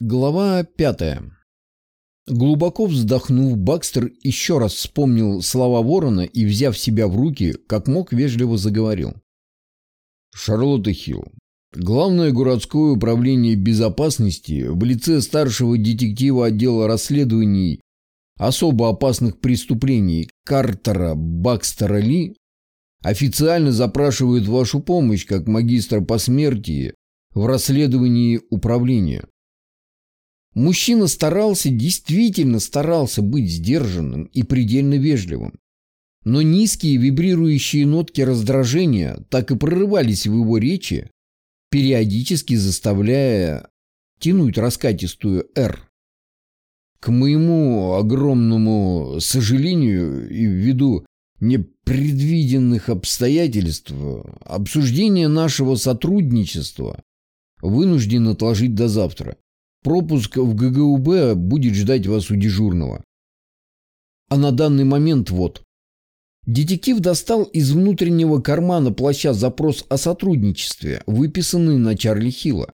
Глава пятая. Глубоко вздохнув, Бакстер еще раз вспомнил слова Ворона и, взяв себя в руки, как мог, вежливо заговорил. Шарлотта Хилл. Главное городское управление безопасности в лице старшего детектива отдела расследований особо опасных преступлений Картера Бакстера Ли официально запрашивает вашу помощь как магистра по смерти в расследовании управления. Мужчина старался, действительно старался быть сдержанным и предельно вежливым. Но низкие вибрирующие нотки раздражения так и прорывались в его речи, периодически заставляя тянуть раскатистую «Р». К моему огромному сожалению и ввиду непредвиденных обстоятельств обсуждение нашего сотрудничества вынужден отложить до завтра. Пропуск в ГГУБ будет ждать вас у дежурного. А на данный момент вот. Детектив достал из внутреннего кармана плаща запрос о сотрудничестве, выписанный на Чарли Хилла.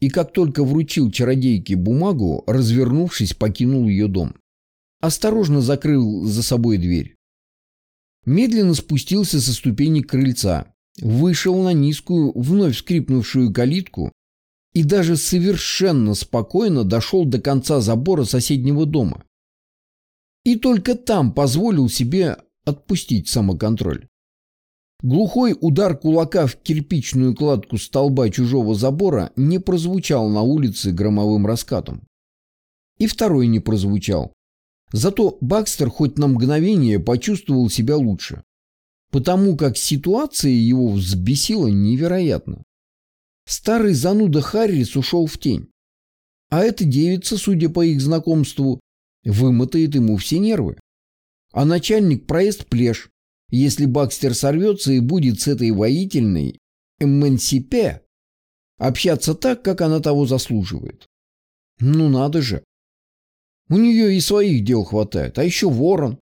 И как только вручил чародейке бумагу, развернувшись, покинул ее дом. Осторожно закрыл за собой дверь. Медленно спустился со ступени крыльца, вышел на низкую, вновь скрипнувшую калитку и даже совершенно спокойно дошел до конца забора соседнего дома. И только там позволил себе отпустить самоконтроль. Глухой удар кулака в кирпичную кладку столба чужого забора не прозвучал на улице громовым раскатом. И второй не прозвучал. Зато Бакстер хоть на мгновение почувствовал себя лучше, потому как ситуация его взбесила невероятно. Старый зануда Харрис ушел в тень. А эта девица, судя по их знакомству, вымотает ему все нервы. А начальник проезд плешь, если Бакстер сорвется и будет с этой воительной Эмансипе общаться так, как она того заслуживает. Ну надо же. У нее и своих дел хватает, а еще ворон.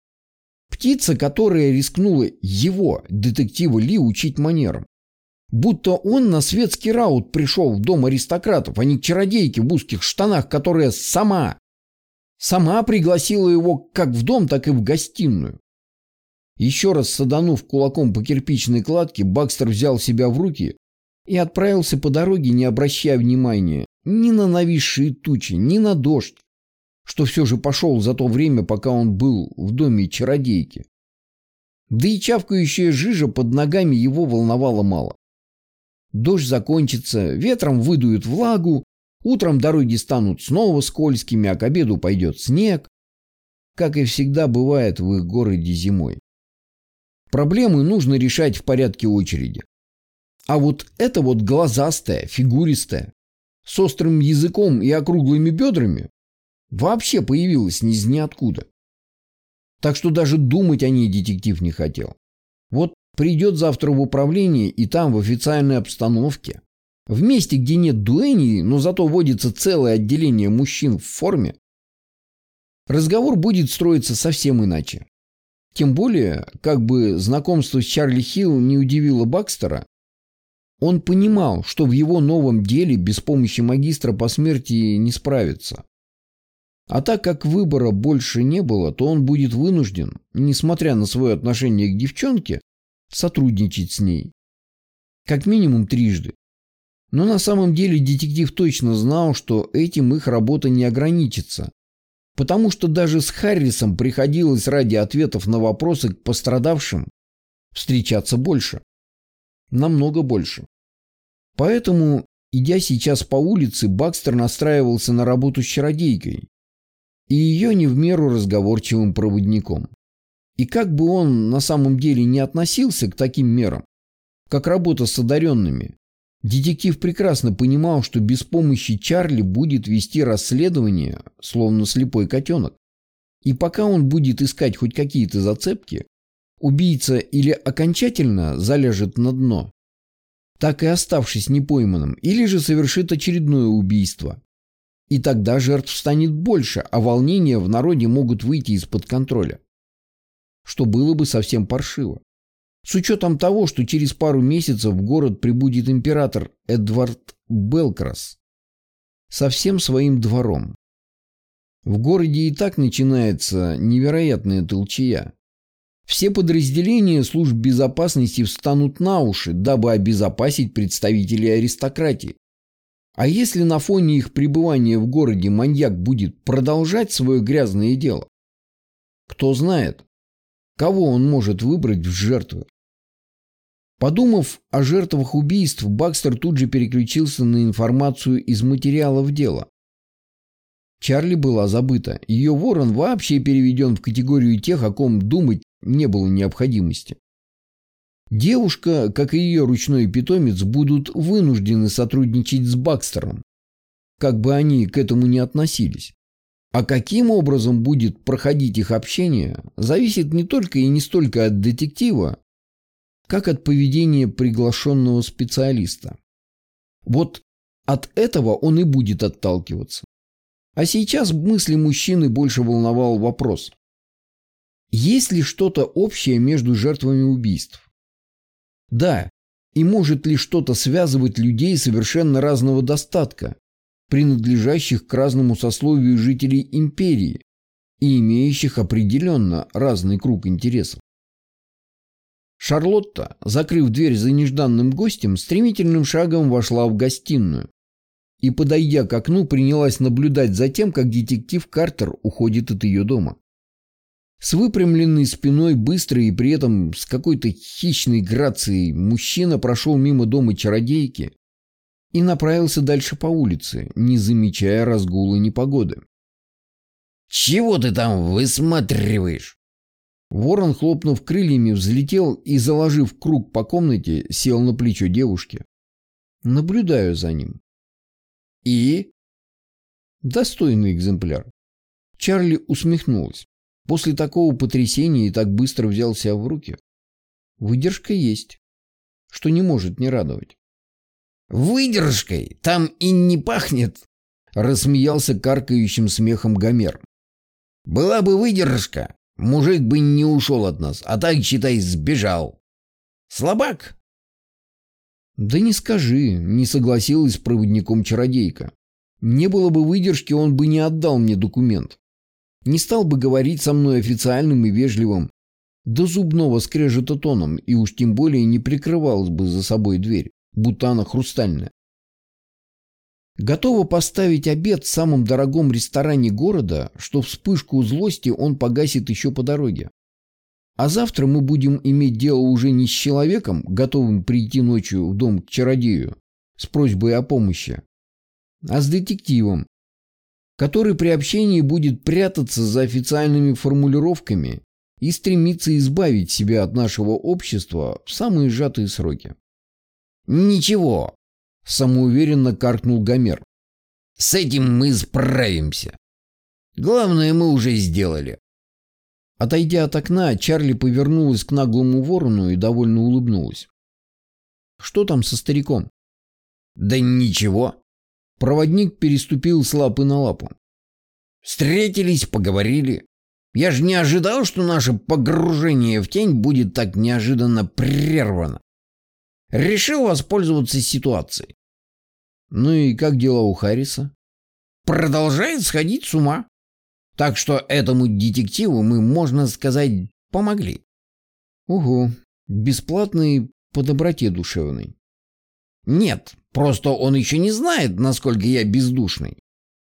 Птица, которая рискнула его, детектива Ли, учить манерам. Будто он на светский раут пришел в дом аристократов, а не к чародейке в узких штанах, которая сама, сама пригласила его как в дом, так и в гостиную. Еще раз саданув кулаком по кирпичной кладке, Бакстер взял себя в руки и отправился по дороге, не обращая внимания ни на нависшие тучи, ни на дождь, что все же пошел за то время, пока он был в доме чародейки. Да и чавкающая жижа под ногами его волновала мало. Дождь закончится, ветром выдуют влагу, утром дороги станут снова скользкими, а к обеду пойдет снег, как и всегда бывает в их городе зимой. Проблемы нужно решать в порядке очереди. А вот это вот глазастая, фигуристая, с острым языком и округлыми бедрами вообще появилась ни из ниоткуда. Так что даже думать о ней детектив не хотел. Вот Придет завтра в управление и там в официальной обстановке. В месте, где нет дуэней, но зато водится целое отделение мужчин в форме, разговор будет строиться совсем иначе. Тем более, как бы знакомство с Чарли Хилл не удивило Бакстера, он понимал, что в его новом деле без помощи магистра по смерти не справится. А так как выбора больше не было, то он будет вынужден, несмотря на свое отношение к девчонке, сотрудничать с ней. Как минимум трижды. Но на самом деле детектив точно знал, что этим их работа не ограничится. Потому что даже с Харрисом приходилось ради ответов на вопросы к пострадавшим встречаться больше. Намного больше. Поэтому, идя сейчас по улице, Бакстер настраивался на работу с чародейкой и ее не в меру разговорчивым проводником. И как бы он на самом деле не относился к таким мерам, как работа с одаренными, детектив прекрасно понимал, что без помощи Чарли будет вести расследование, словно слепой котенок. И пока он будет искать хоть какие-то зацепки, убийца или окончательно заляжет на дно, так и оставшись непойманным, или же совершит очередное убийство. И тогда жертв станет больше, а волнения в народе могут выйти из-под контроля что было бы совсем паршиво. С учетом того, что через пару месяцев в город прибудет император Эдвард Белкрас со всем своим двором. В городе и так начинается невероятная толчая. Все подразделения служб безопасности встанут на уши, дабы обезопасить представителей аристократии. А если на фоне их пребывания в городе маньяк будет продолжать свое грязное дело? Кто знает, кого он может выбрать в жертвы. Подумав о жертвах убийств, Бакстер тут же переключился на информацию из материалов дела. Чарли была забыта. Ее ворон вообще переведен в категорию тех, о ком думать не было необходимости. Девушка, как и ее ручной питомец, будут вынуждены сотрудничать с Бакстером, как бы они к этому ни относились. А каким образом будет проходить их общение, зависит не только и не столько от детектива, как от поведения приглашенного специалиста. Вот от этого он и будет отталкиваться. А сейчас мысли мужчины больше волновал вопрос. Есть ли что-то общее между жертвами убийств? Да, и может ли что-то связывать людей совершенно разного достатка, принадлежащих к разному сословию жителей империи и имеющих определенно разный круг интересов? Шарлотта, закрыв дверь за нежданным гостем, стремительным шагом вошла в гостиную и, подойдя к окну, принялась наблюдать за тем, как детектив Картер уходит от ее дома. С выпрямленной спиной, быстрый и при этом с какой-то хищной грацией, мужчина прошел мимо дома чародейки и направился дальше по улице, не замечая разгула непогоды. «Чего ты там высматриваешь?» Ворон, хлопнув крыльями, взлетел и, заложив круг по комнате, сел на плечо девушки. Наблюдаю за ним. «И?» Достойный экземпляр. Чарли усмехнулась. После такого потрясения и так быстро взял себя в руки. Выдержка есть, что не может не радовать. «Выдержкой там и не пахнет!» Рассмеялся каркающим смехом Гомер. «Была бы выдержка, мужик бы не ушел от нас, а так, считай, сбежал. Слабак!» «Да не скажи», — не согласилась с проводником чародейка. «Не было бы выдержки, он бы не отдал мне документ не стал бы говорить со мной официальным и вежливым, до зубного скрежета тоном, и уж тем более не прикрывалась бы за собой дверь, будто она хрустальная. Готова поставить обед в самом дорогом ресторане города, что вспышку злости он погасит еще по дороге. А завтра мы будем иметь дело уже не с человеком, готовым прийти ночью в дом к чародею с просьбой о помощи, а с детективом, который при общении будет прятаться за официальными формулировками и стремиться избавить себя от нашего общества в самые сжатые сроки. «Ничего», – самоуверенно каркнул Гомер. «С этим мы справимся. Главное мы уже сделали». Отойдя от окна, Чарли повернулась к наглому ворону и довольно улыбнулась. «Что там со стариком?» «Да ничего. Проводник переступил с лапы на лапу. Встретились, поговорили. Я же не ожидал, что наше погружение в тень будет так неожиданно прервано. Решил воспользоваться ситуацией. Ну и как дела у Харриса? Продолжает сходить с ума. Так что этому детективу мы, можно сказать, помогли. Угу. Бесплатный по доброте душевной. Нет, просто он еще не знает, насколько я бездушный.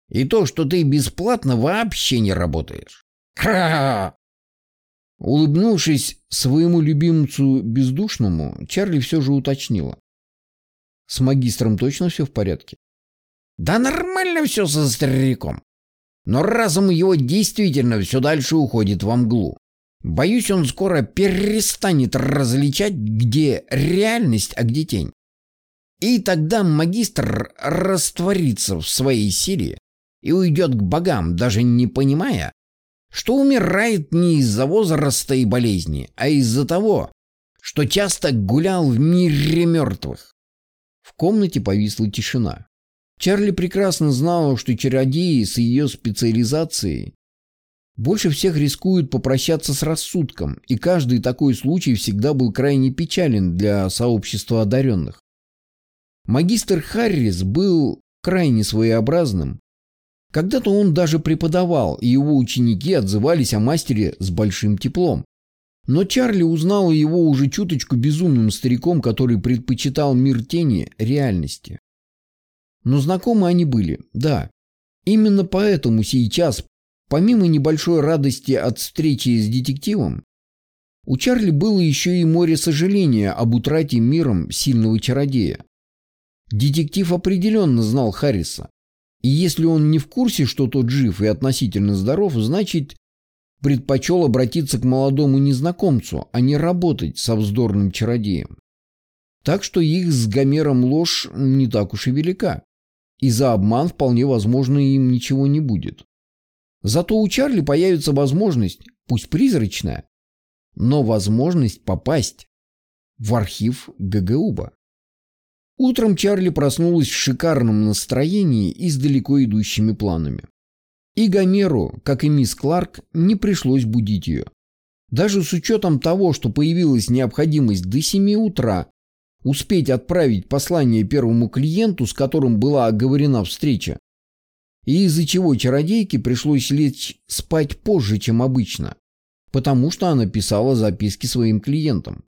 И то, что ты бесплатно вообще не работаешь. Кра! Улыбнувшись своему любимцу бездушному, Чарли все же уточнила. С магистром точно все в порядке? Да нормально все со стариком. Но разум его действительно все дальше уходит во мглу. Боюсь, он скоро перестанет различать, где реальность, а где тень. И тогда магистр растворится в своей силе и уйдет к богам, даже не понимая, что умирает не из-за возраста и болезни, а из-за того, что часто гулял в мире мертвых. В комнате повисла тишина. Чарли прекрасно знала, что чародеи с ее специализацией больше всех рискуют попрощаться с рассудком, и каждый такой случай всегда был крайне печален для сообщества одаренных. Магистр Харрис был крайне своеобразным. Когда-то он даже преподавал, и его ученики отзывались о мастере с большим теплом. Но Чарли узнал его уже чуточку безумным стариком, который предпочитал мир тени реальности. Но знакомы они были, да. Именно поэтому сейчас, помимо небольшой радости от встречи с детективом, у Чарли было еще и море сожаления об утрате миром сильного чародея. Детектив определенно знал Харриса. И если он не в курсе, что тот жив и относительно здоров, значит, предпочел обратиться к молодому незнакомцу, а не работать со вздорным чародеем. Так что их с Гомером ложь не так уж и велика. И за обман вполне возможно им ничего не будет. Зато у Чарли появится возможность, пусть призрачная, но возможность попасть в архив ГГУБа. Утром Чарли проснулась в шикарном настроении и с далеко идущими планами. И Гомеру, как и мисс Кларк, не пришлось будить ее. Даже с учетом того, что появилась необходимость до 7 утра успеть отправить послание первому клиенту, с которым была оговорена встреча, и из-за чего чародейке пришлось лечь спать позже, чем обычно, потому что она писала записки своим клиентам.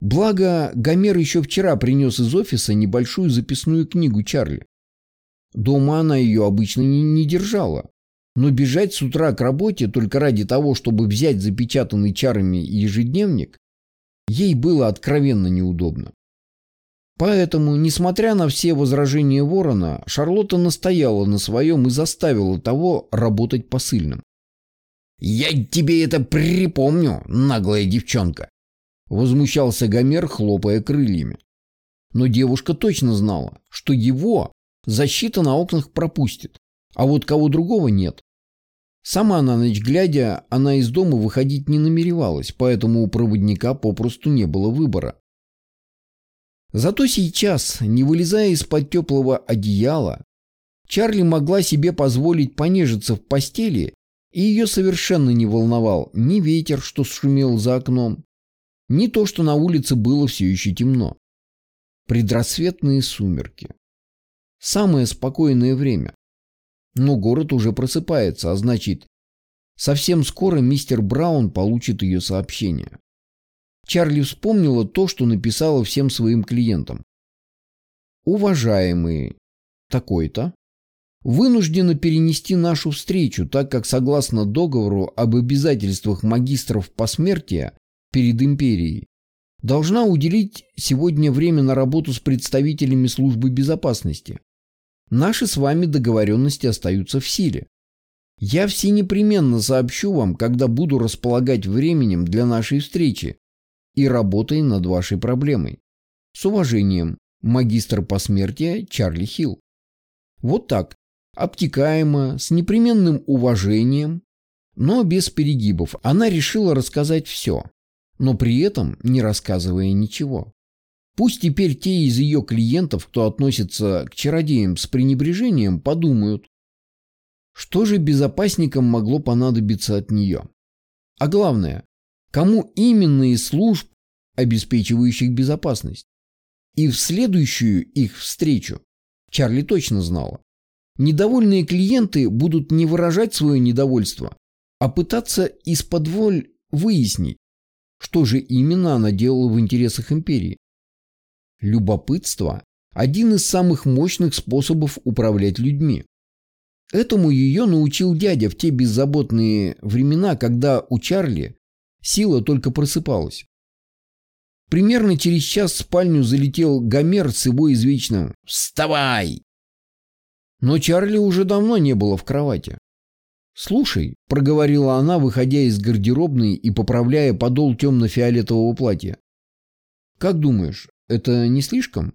Благо, Гомер еще вчера принес из офиса небольшую записную книгу Чарли. Дома она ее обычно не, не держала. Но бежать с утра к работе только ради того, чтобы взять запечатанный чарами ежедневник, ей было откровенно неудобно. Поэтому, несмотря на все возражения Ворона, Шарлотта настояла на своем и заставила того работать посыльным. «Я тебе это припомню, наглая девчонка!» Возмущался Гомер, хлопая крыльями. Но девушка точно знала, что его защита на окнах пропустит, а вот кого другого нет. Сама на ночь глядя, она из дома выходить не намеревалась, поэтому у проводника попросту не было выбора. Зато сейчас, не вылезая из-под теплого одеяла, Чарли могла себе позволить понежиться в постели, и ее совершенно не волновал ни ветер, что шумел за окном, ни то, что на улице было все еще темно. Предрассветные сумерки. Самое спокойное время. Но город уже просыпается, а значит, совсем скоро мистер Браун получит ее сообщение. Чарли вспомнила то, что написала всем своим клиентам. «Уважаемые, такой-то, вынуждена перенести нашу встречу, так как согласно договору об обязательствах магистров посмертия перед империей, должна уделить сегодня время на работу с представителями службы безопасности. Наши с вами договоренности остаются в силе. Я все непременно сообщу вам, когда буду располагать временем для нашей встречи и работой над вашей проблемой. С уважением, магистр посмертия Чарли Хилл. Вот так, обтекаемо, с непременным уважением, но без перегибов, она решила рассказать все но при этом не рассказывая ничего. Пусть теперь те из ее клиентов, кто относится к чародеям с пренебрежением, подумают, что же безопасникам могло понадобиться от нее. А главное, кому именно из служб, обеспечивающих безопасность. И в следующую их встречу Чарли точно знала. Недовольные клиенты будут не выражать свое недовольство, а пытаться из-под воль выяснить, что же именно она делала в интересах империи? Любопытство – один из самых мощных способов управлять людьми. Этому ее научил дядя в те беззаботные времена, когда у Чарли сила только просыпалась. Примерно через час в спальню залетел Гомер с его извечным «Вставай!». Но Чарли уже давно не было в кровати. «Слушай», — проговорила она, выходя из гардеробной и поправляя подол темно-фиолетового платья. «Как думаешь, это не слишком?»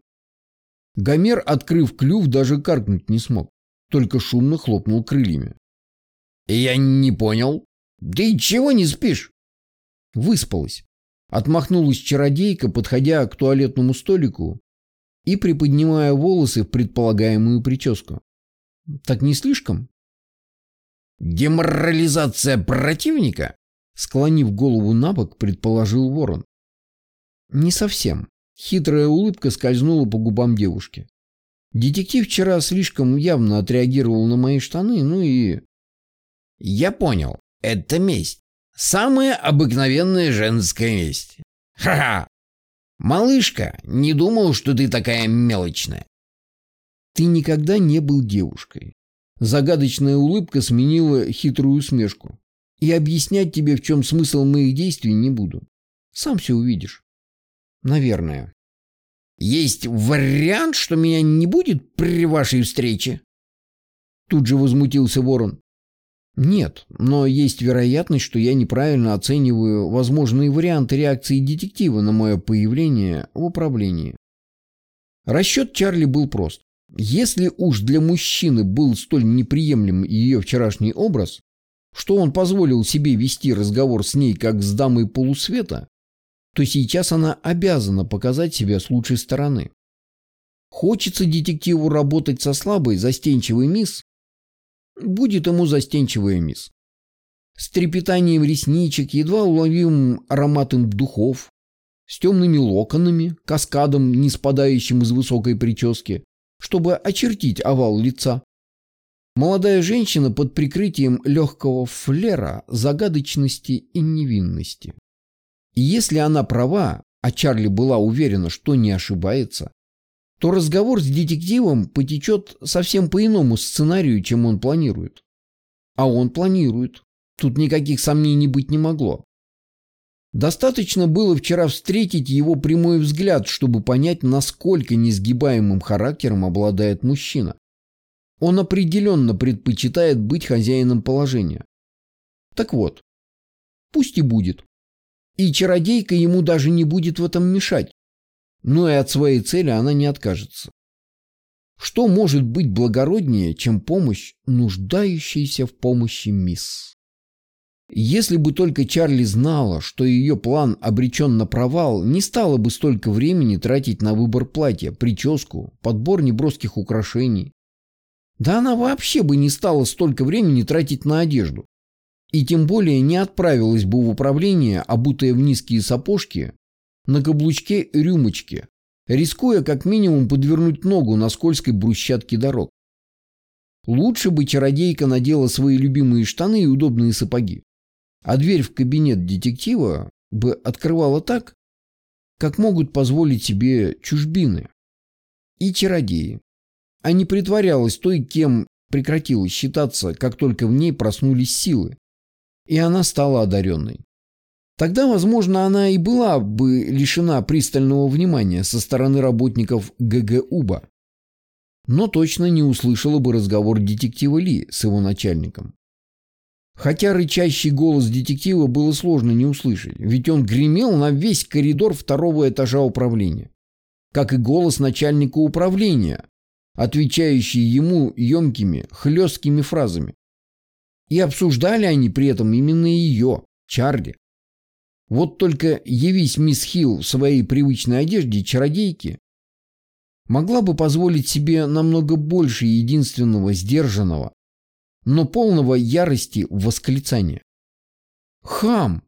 Гомер, открыв клюв, даже каркнуть не смог, только шумно хлопнул крыльями. «Я не понял. Ты чего не спишь?» Выспалась. Отмахнулась чародейка, подходя к туалетному столику и приподнимая волосы в предполагаемую прическу. «Так не слишком?» «Деморализация противника?» Склонив голову на бок, предположил ворон. «Не совсем». Хитрая улыбка скользнула по губам девушки. Детектив вчера слишком явно отреагировал на мои штаны, ну и... Я понял. Это месть. Самая обыкновенная женская месть. Ха-ха! Малышка, не думал, что ты такая мелочная. Ты никогда не был девушкой. Загадочная улыбка сменила хитрую усмешку. И объяснять тебе, в чем смысл моих действий, не буду. Сам все увидишь. Наверное. Есть вариант, что меня не будет при вашей встрече? Тут же возмутился ворон. Нет, но есть вероятность, что я неправильно оцениваю возможные варианты реакции детектива на мое появление в управлении. Расчет Чарли был прост. Если уж для мужчины был столь неприемлем ее вчерашний образ, что он позволил себе вести разговор с ней как с дамой полусвета, то сейчас она обязана показать себя с лучшей стороны. Хочется детективу работать со слабой, застенчивой мисс, будет ему застенчивая мисс. С трепетанием ресничек, едва уловимым ароматом духов, с темными локонами, каскадом, не спадающим из высокой прически, чтобы очертить овал лица. Молодая женщина под прикрытием легкого флера загадочности и невинности. И если она права, а Чарли была уверена, что не ошибается, то разговор с детективом потечет совсем по иному сценарию, чем он планирует. А он планирует. Тут никаких сомнений быть не могло. Достаточно было вчера встретить его прямой взгляд, чтобы понять, насколько несгибаемым характером обладает мужчина. Он определенно предпочитает быть хозяином положения. Так вот, пусть и будет. И чародейка ему даже не будет в этом мешать но и от своей цели она не откажется. Что может быть благороднее, чем помощь, нуждающейся в помощи мисс? Если бы только Чарли знала, что ее план обречен на провал, не стало бы столько времени тратить на выбор платья, прическу, подбор неброских украшений. Да она вообще бы не стала столько времени тратить на одежду. И тем более не отправилась бы в управление, обутая в низкие сапожки, на каблучке рюмочки, рискуя как минимум подвернуть ногу на скользкой брусчатке дорог. Лучше бы чародейка надела свои любимые штаны и удобные сапоги, а дверь в кабинет детектива бы открывала так, как могут позволить себе чужбины и чародеи, а не притворялась той, кем прекратила считаться, как только в ней проснулись силы, и она стала одаренной. Тогда, возможно, она и была бы лишена пристального внимания со стороны работников ГГУБа. Но точно не услышала бы разговор детектива Ли с его начальником. Хотя рычащий голос детектива было сложно не услышать, ведь он гремел на весь коридор второго этажа управления. Как и голос начальника управления, отвечающий ему емкими, хлесткими фразами. И обсуждали они при этом именно ее, Чарли. Вот только явись мисс Хилл в своей привычной одежде чародейки, могла бы позволить себе намного больше единственного сдержанного, но полного ярости восклицания. «Хам!